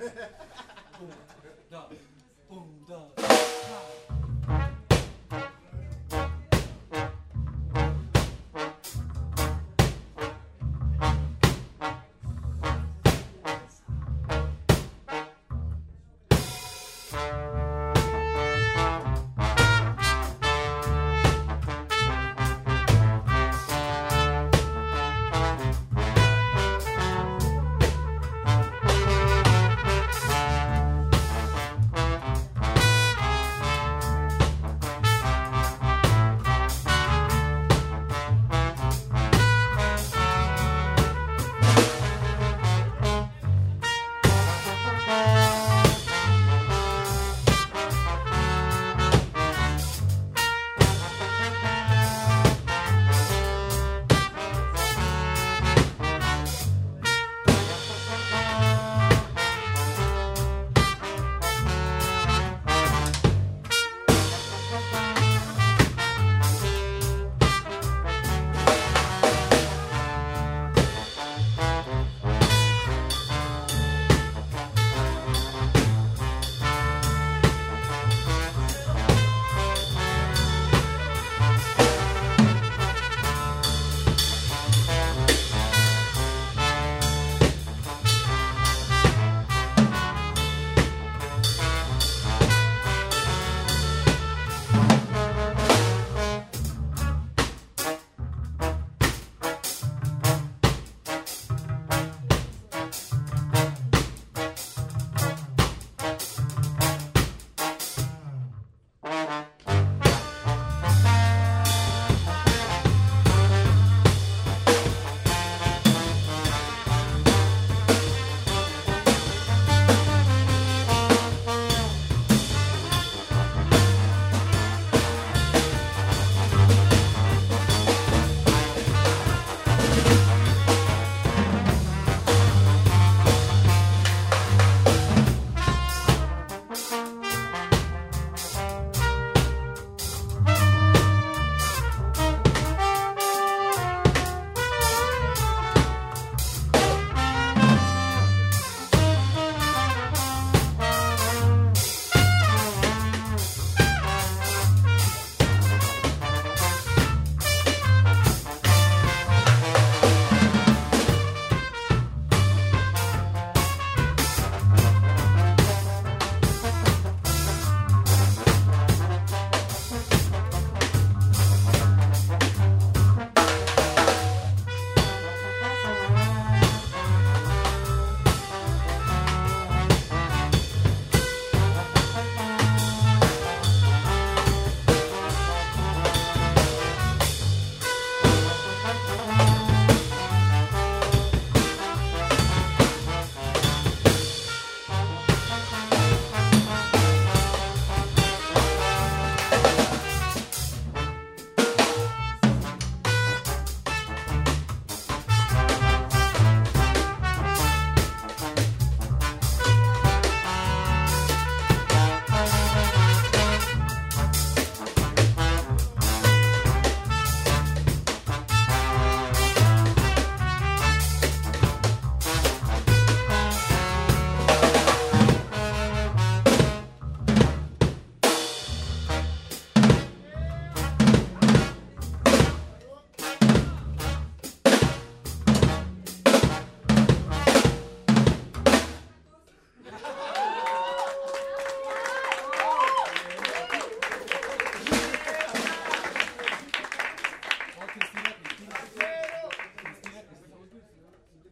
boom, da, boom, da, da. Música